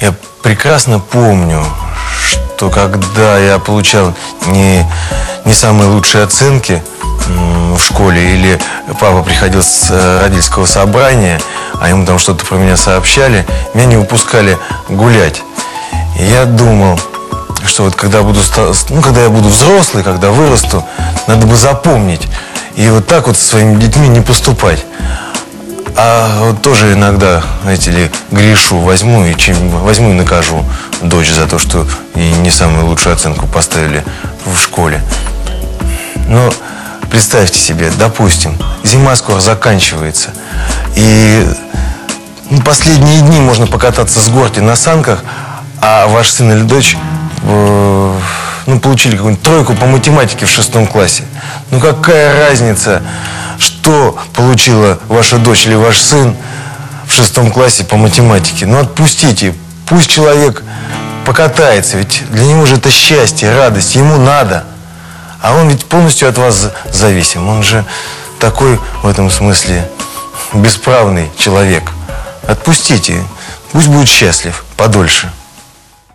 Я прекрасно помню, что когда я получал не, не самые лучшие оценки в школе, или папа приходил с э, родительского собрания, а ему там что-то про меня сообщали, меня не выпускали гулять. И я думал, что вот когда, буду, ну, когда я буду взрослый, когда вырасту, надо бы запомнить. И вот так вот со своими детьми не поступать. А вот тоже иногда, знаете ли, грешу, возьму и, чем, возьму и накажу дочь за то, что ей не самую лучшую оценку поставили в школе. Но представьте себе, допустим, зима скоро заканчивается, и ну, последние дни можно покататься с горки на санках, а ваш сын или дочь э, ну, получили какую-нибудь тройку по математике в шестом классе. Ну какая разница, что получила ваша дочь или ваш сын в шестом классе по математике? Ну отпустите, пусть человек покатается, ведь для него же это счастье, радость, ему надо. А он ведь полностью от вас за- зависим. Он же такой в этом смысле бесправный человек. Отпустите, пусть будет счастлив подольше.